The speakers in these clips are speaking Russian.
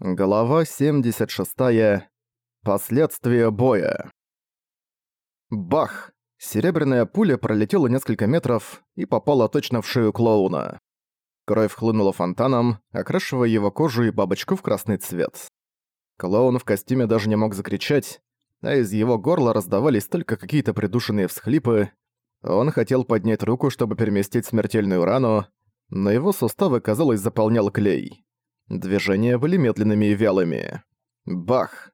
Глава 76. Последствия боя. Бах! Серебряная пуля пролетела несколько метров и попала точно в шею клоуна. Кровь хлынула фонтаном, окрашивая его кожу и бабочку в красный цвет. Клоун в костюме даже не мог закричать, а из его горла раздавались только какие-то придушенные всхлипы. Он хотел поднять руку, чтобы переместить смертельную рану, но его суставы, казалось, заполнял клей. Движения были медленными и вялыми. Бах!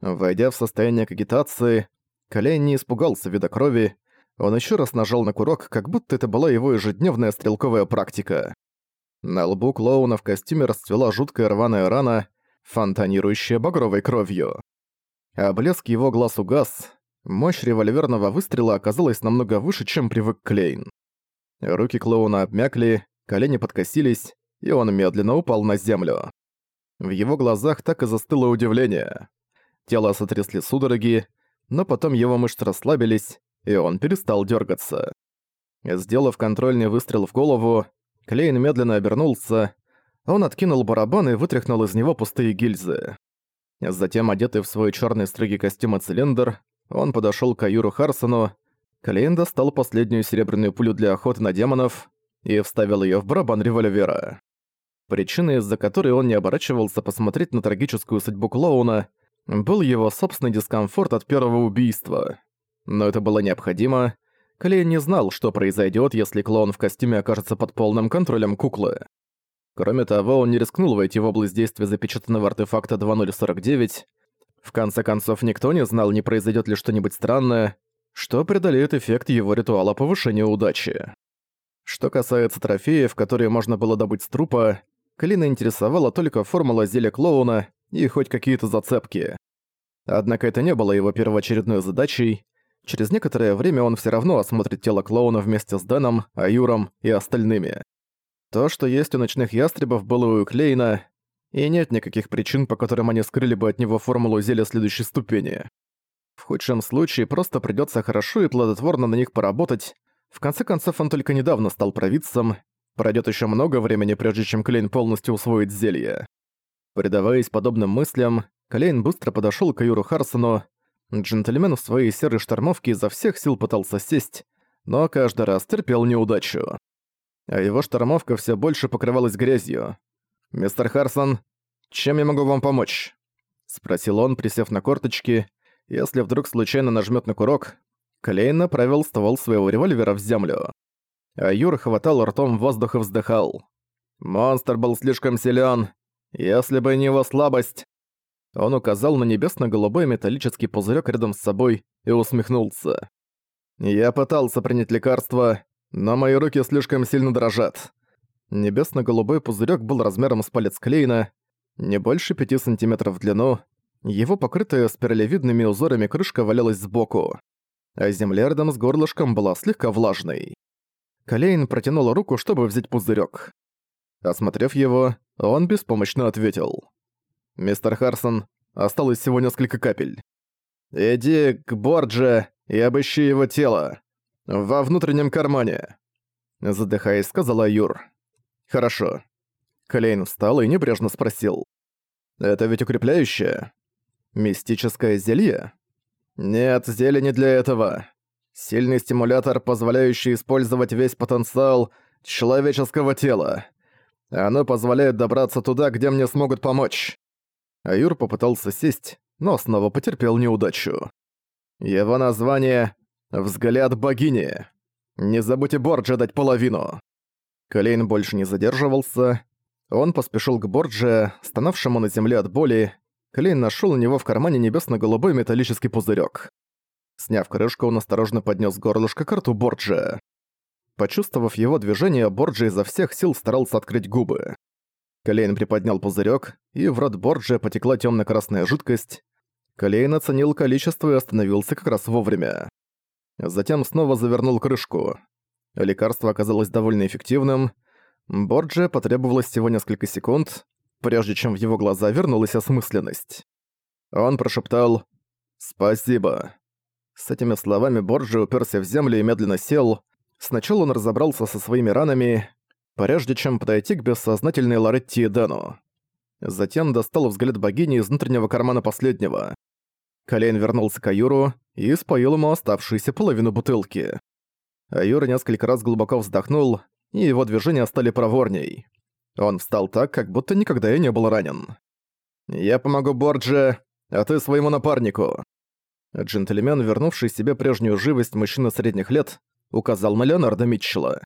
Войдя в состояние кагитации, Колейн не испугался вида крови, он еще раз нажал на курок, как будто это была его ежедневная стрелковая практика. На лбу клоуна в костюме расцвела жуткая рваная рана, фонтанирующая багровой кровью. А его глаз угас, мощь револьверного выстрела оказалась намного выше, чем привык Клейн. Руки клоуна обмякли, колени подкосились, и он медленно упал на землю. В его глазах так и застыло удивление. Тело сотрясли судороги, но потом его мышцы расслабились, и он перестал дергаться. Сделав контрольный выстрел в голову, Клейн медленно обернулся, он откинул барабан и вытряхнул из него пустые гильзы. Затем, одетый в свой черный строгий костюм и цилиндр, он подошел к Аюру Харсону, Клейн достал последнюю серебряную пулю для охоты на демонов и вставил ее в барабан револьвера. Причиной, из-за которой он не оборачивался посмотреть на трагическую судьбу клоуна, был его собственный дискомфорт от первого убийства. Но это было необходимо. Клей не знал, что произойдет, если клоун в костюме окажется под полным контролем куклы. Кроме того, он не рискнул войти в область действия запечатанного артефакта 2049. В конце концов, никто не знал, не произойдет ли что-нибудь странное, что преодолеет эффект его ритуала повышения удачи. Что касается трофеев, которые можно было добыть с трупа, Клина интересовала только формула зелья клоуна и хоть какие-то зацепки. Однако это не было его первоочередной задачей. Через некоторое время он все равно осмотрит тело клоуна вместе с Дэном, Аюром и остальными. То, что есть у ночных ястребов, было у Клейна, и нет никаких причин, по которым они скрыли бы от него формулу зелья следующей ступени. В худшем случае просто придется хорошо и плодотворно на них поработать. В конце концов, он только недавно стал провидцем, Пройдет еще много времени, прежде чем Клейн полностью усвоит зелье. Предаваясь подобным мыслям, Клейн быстро подошел к Юру Харсону. Джентльмен в своей серой штормовке изо всех сил пытался сесть, но каждый раз терпел неудачу. А его штормовка все больше покрывалась грязью. «Мистер Харсон, чем я могу вам помочь?» Спросил он, присев на корточки. Если вдруг случайно нажмет на курок, Клейн направил ствол своего револьвера в землю а Юр хватал ртом воздух и вздыхал. «Монстр был слишком силен. Если бы не его слабость...» Он указал на небесно-голубой металлический пузырек рядом с собой и усмехнулся. «Я пытался принять лекарство, но мои руки слишком сильно дрожат». Небесно-голубой пузырек был размером с палец Клейна, не больше пяти сантиметров в длину, его покрытая спиралевидными узорами крышка валялась сбоку, а земля рядом с горлышком была слегка влажной. Калейн протянул руку, чтобы взять пузырёк. Осмотрев его, он беспомощно ответил. «Мистер Харсон, осталось всего несколько капель. Иди к Бордже и обыщи его тело. Во внутреннем кармане». Задыхаясь, сказала Юр. «Хорошо». Калейн встал и небрежно спросил. «Это ведь укрепляющее? Мистическое зелье?» «Нет, зелье не для этого. Сильный стимулятор, позволяющий использовать весь потенциал человеческого тела. Оно позволяет добраться туда, где мне смогут помочь. Аюр попытался сесть, но снова потерпел неудачу. Его название «Взгляд богини». Не забудьте Борджа дать половину. Колейн больше не задерживался. Он поспешил к Бордже, стонавшему на земле от боли. Колейн нашел у него в кармане небесно-голубой металлический пузырек. Сняв крышку, он осторожно поднес горлышко к рту Борджия. Почувствовав его движение, Борджи изо всех сил старался открыть губы. Колейн приподнял пузырек, и в рот Борджия потекла темно красная жидкость. Колейн оценил количество и остановился как раз вовремя. Затем снова завернул крышку. Лекарство оказалось довольно эффективным. Борджи потребовалось всего несколько секунд, прежде чем в его глаза вернулась осмысленность. Он прошептал «Спасибо». С этими словами Борджи уперся в землю и медленно сел. Сначала он разобрался со своими ранами, прежде чем подойти к бессознательной Лоретти и Дэну. затем достал взгляд богини из внутреннего кармана последнего. Колейн вернулся к Аюру и споил ему оставшуюся половину бутылки. Аюра несколько раз глубоко вздохнул, и его движения стали проворней. Он встал так, как будто никогда и не был ранен. «Я помогу Бордже, а ты своему напарнику». Джентльмен, вернувший себе прежнюю живость мужчины средних лет, указал на Леонардо Митчелла.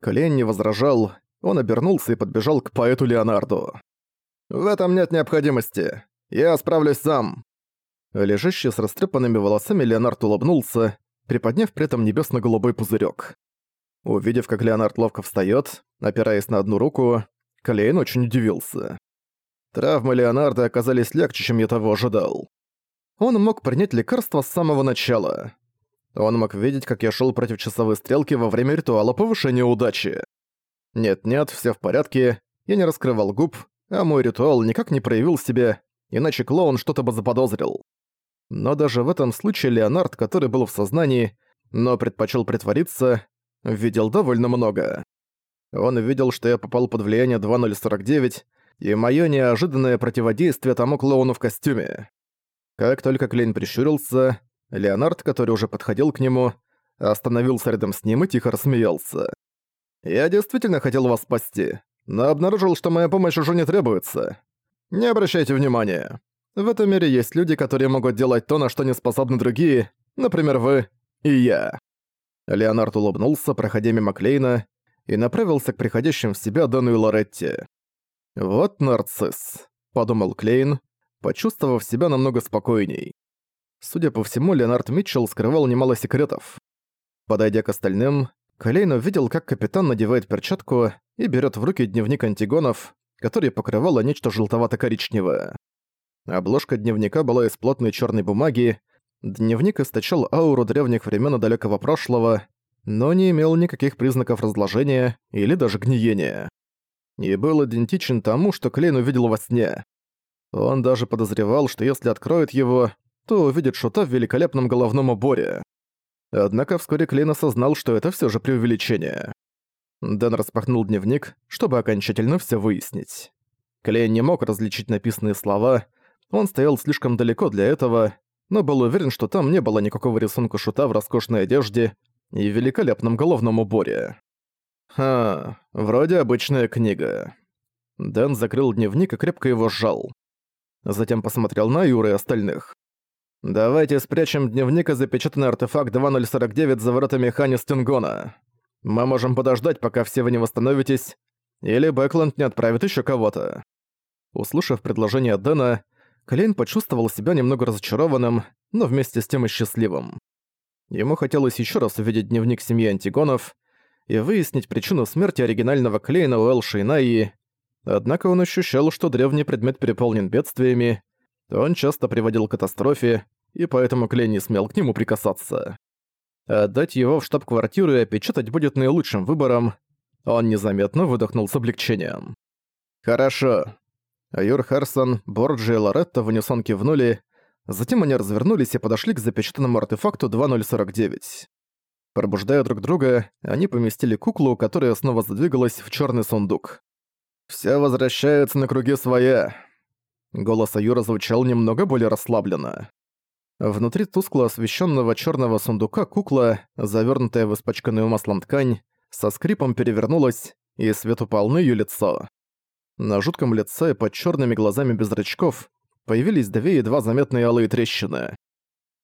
Колейн не возражал, он обернулся и подбежал к поэту Леонарду. «В этом нет необходимости. Я справлюсь сам». Лежащий с растрепанными волосами Леонард улыбнулся, приподняв при этом небесно-голубой пузырек. Увидев, как Леонард ловко встает, опираясь на одну руку, Клейн очень удивился. Травмы Леонарда оказались легче, чем я того ожидал. Он мог принять лекарство с самого начала. Он мог видеть, как я шел против часовой стрелки во время ритуала повышения удачи. Нет-нет, все в порядке, я не раскрывал губ, а мой ритуал никак не проявил себя, иначе клоун что-то бы заподозрил. Но даже в этом случае Леонард, который был в сознании, но предпочел притвориться, видел довольно много. Он видел, что я попал под влияние 2049, и моё неожиданное противодействие тому клоуну в костюме. Как только Клейн прищурился, Леонард, который уже подходил к нему, остановился рядом с ним и тихо рассмеялся. «Я действительно хотел вас спасти, но обнаружил, что моя помощь уже не требуется. Не обращайте внимания. В этом мире есть люди, которые могут делать то, на что не способны другие, например, вы и я». Леонард улыбнулся, проходя мимо Клейна, и направился к приходящим в себя Дону и Лоретти. «Вот нарцисс», — подумал Клейн, почувствовав себя намного спокойней. Судя по всему, Леонард Митчелл скрывал немало секретов. Подойдя к остальным, Клейн увидел, как капитан надевает перчатку и берет в руки дневник антигонов, который покрывало нечто желтовато-коричневое. Обложка дневника была из плотной черной бумаги, дневник источал ауру древних времен и далекого прошлого, но не имел никаких признаков разложения или даже гниения. И был идентичен тому, что Клейн увидел во сне. Он даже подозревал, что если откроет его, то увидит шута в великолепном головном уборе. Однако вскоре Клейн осознал, что это все же преувеличение. Дэн распахнул дневник, чтобы окончательно все выяснить. Клейн не мог различить написанные слова, он стоял слишком далеко для этого, но был уверен, что там не было никакого рисунка шута в роскошной одежде и великолепном головном уборе. Ха, вроде обычная книга. Дэн закрыл дневник и крепко его сжал. Затем посмотрел на Юры и остальных. «Давайте спрячем дневник и запечатанный артефакт 2049 за воротами Хани Стингона. Мы можем подождать, пока все вы не восстановитесь, или Бэкленд не отправит еще кого-то». Услышав предложение Дэна, Клейн почувствовал себя немного разочарованным, но вместе с тем и счастливым. Ему хотелось еще раз увидеть дневник семьи Антигонов и выяснить причину смерти оригинального Клейна Уэлл Шейнаи, однако он ощущал, что древний предмет переполнен бедствиями, он часто приводил к катастрофе, и поэтому Клейн не смел к нему прикасаться. Отдать его в штаб-квартиру и опечатать будет наилучшим выбором. Он незаметно выдохнул с облегчением. «Хорошо». Юр Харсон, Борджи и Лоретта в унисон кивнули, затем они развернулись и подошли к запечатанному артефакту 2049. Пробуждая друг друга, они поместили куклу, которая снова задвигалась в черный сундук. «Всё возвращается на круги своя». Голос Аюра звучал немного более расслабленно. Внутри тускло освещенного черного сундука кукла, завернутая в испачканную маслом ткань, со скрипом перевернулась, и свет упал на ее лицо. На жутком лице под черными глазами без зрачков появились две едва заметные алые трещины.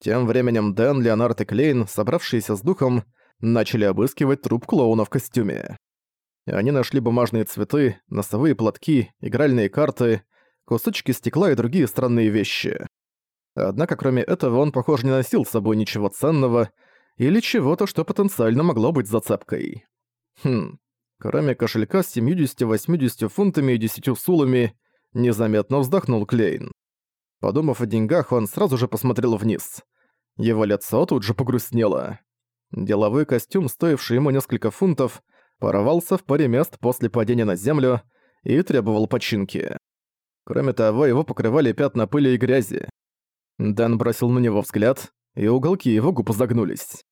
Тем временем Дэн, Леонард и Клейн, собравшиеся с духом, начали обыскивать труп клоуна в костюме. Они нашли бумажные цветы, носовые платки, игральные карты, кусочки стекла и другие странные вещи. Однако кроме этого он, похоже, не носил с собой ничего ценного или чего-то, что потенциально могло быть зацепкой. Хм, кроме кошелька с 70-80 фунтами и 10 сулами, незаметно вздохнул Клейн. Подумав о деньгах, он сразу же посмотрел вниз. Его лицо тут же погрустнело. Деловой костюм, стоивший ему несколько фунтов, порвался в паре мест после падения на землю и требовал починки. Кроме того, его покрывали пятна пыли и грязи. Дэн бросил на него взгляд, и уголки его губ загнулись.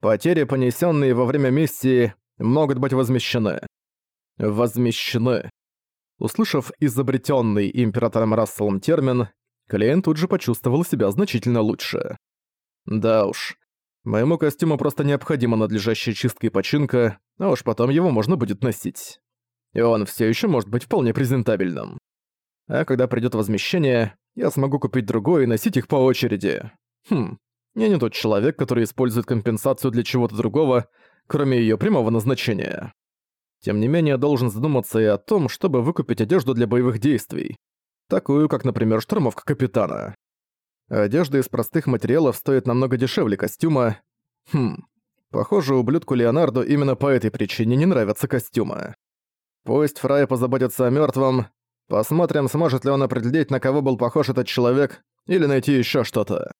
Потери, понесенные во время миссии, могут быть возмещены. Возмещены. Услышав изобретенный императором Расселом термин, Клейн тут же почувствовал себя значительно лучше. Да уж, моему костюму просто необходима надлежащая чистка и починка, а уж потом его можно будет носить. И он все еще может быть вполне презентабельным. А когда придет возмещение, я смогу купить другой и носить их по очереди. Хм, я не тот человек, который использует компенсацию для чего-то другого, кроме ее прямого назначения. Тем не менее, должен задуматься и о том, чтобы выкупить одежду для боевых действий. Такую, как, например, штурмовка капитана. Одежда из простых материалов стоит намного дешевле костюма. Хм, похоже, ублюдку Леонарду именно по этой причине не нравятся костюмы. Пусть Фрай позаботится о мертвом. Посмотрим, сможет ли он определить, на кого был похож этот человек, или найти еще что-то.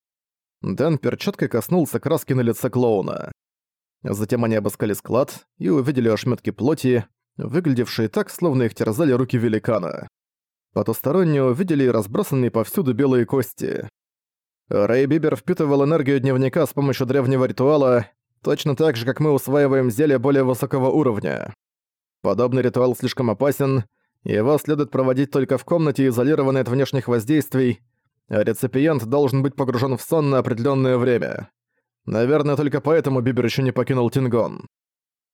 Дэн перчаткой коснулся краски на лице клоуна. Затем они обыскали склад и увидели ошметки плоти, выглядевшие так, словно их терзали руки великана. Потусторонние увидели разбросанные повсюду белые кости. Рэй Бибер впитывал энергию дневника с помощью древнего ритуала, точно так же, как мы усваиваем зелья более высокого уровня. Подобный ритуал слишком опасен, его следует проводить только в комнате, изолированной от внешних воздействий, а реципиент должен быть погружен в сон на определенное время. Наверное, только поэтому Бибер еще не покинул Тингон.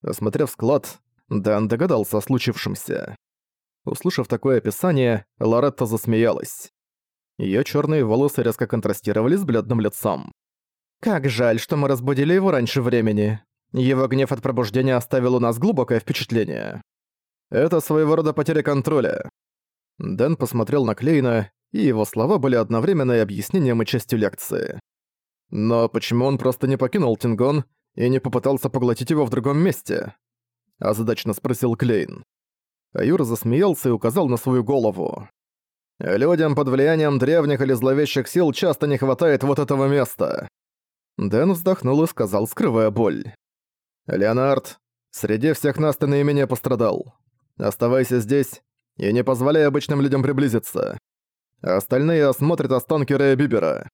Осмотрев склад, Дэн догадался о случившемся. Услышав такое описание, Лоретта засмеялась. Её чёрные волосы резко контрастировали с бледным лицом. «Как жаль, что мы разбудили его раньше времени. Его гнев от пробуждения оставил у нас глубокое впечатление. Это своего рода потеря контроля». Дэн посмотрел на Клейна, и его слова были одновременно объяснением и частью лекции. Но почему он просто не покинул Тингон и не попытался поглотить его в другом месте? Озадачно спросил Клейн. Аюр засмеялся и указал на свою голову. «Людям под влиянием древних или зловещих сил часто не хватает вот этого места». Дэн вздохнул и сказал, скрывая боль. «Леонард, среди всех нас ты наименее пострадал. Оставайся здесь и не позволяй обычным людям приблизиться. Остальные осмотрят останки Рэя Бибера.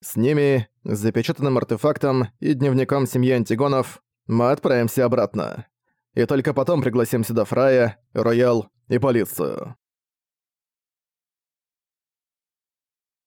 С ними, с запечатанным артефактом и дневником семьи Антигонов, мы отправимся обратно. И только потом пригласим сюда Фрая, Роял и полицию.